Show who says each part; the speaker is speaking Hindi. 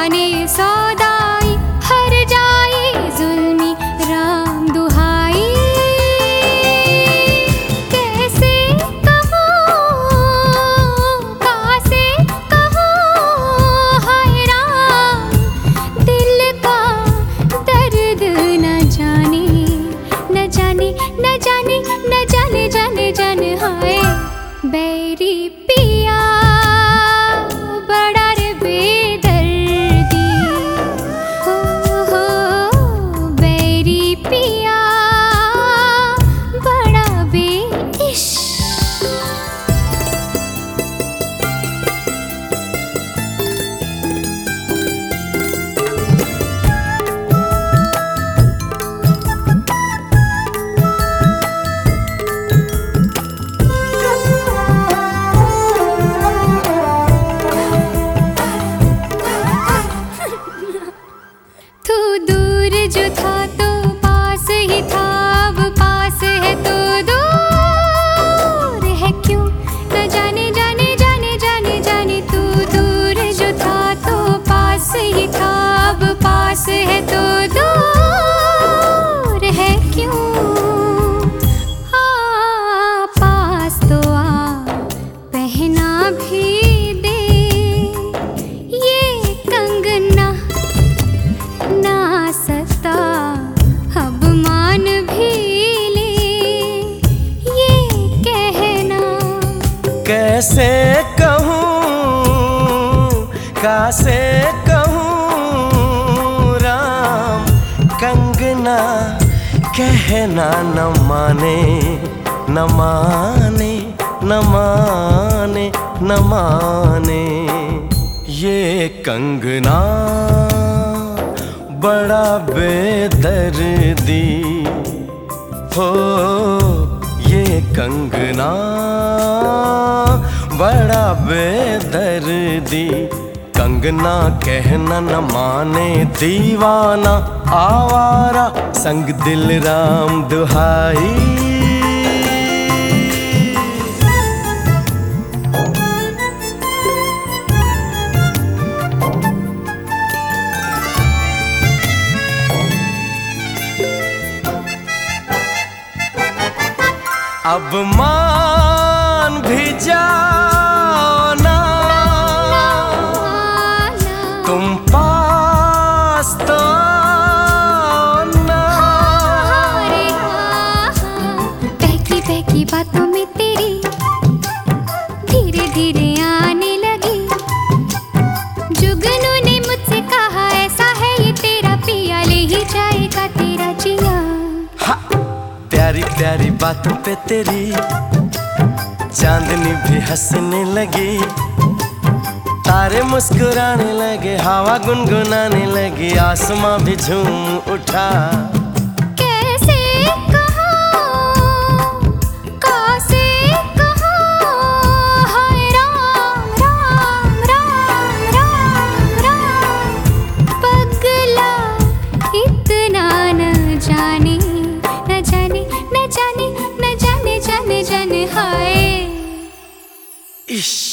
Speaker 1: माने सौदाई हर जाए जुल्मी राम दुहाई। कैसे कहूँ कासे कहूँ हाय राम दिल का दर्द न जाने न जाने न जाने न जाने जाने जाने हाय बैरी पिया
Speaker 2: कैसे कहूँ, कासे कहूँ, राम कंगना कहना न माने न माने न माने न माने। ये कंगना बड़ा बेदर्दी। हो, ये कंगना बड़ा बेदर्दी। कंगना कहना न माने दीवाना। आवारा संग दिल राम दुहाई। अब मान भी जाओ ना तुम पास तो
Speaker 1: हाँ, बहकी बहकी बातों में तेरी धीरे धीरे आने लगी। जुगनू ने मुझसे कहा ऐसा है ये तेरा पिया ले ही जाएगा तेरा जिया।
Speaker 2: प्यारी प्यारी बातों पे तेरी चांदनी भी हंसने लगी। तारे मुस्कुराने लगे हवा गुनगुनाने लगी आसमां भी झूम उठा। Yeesh.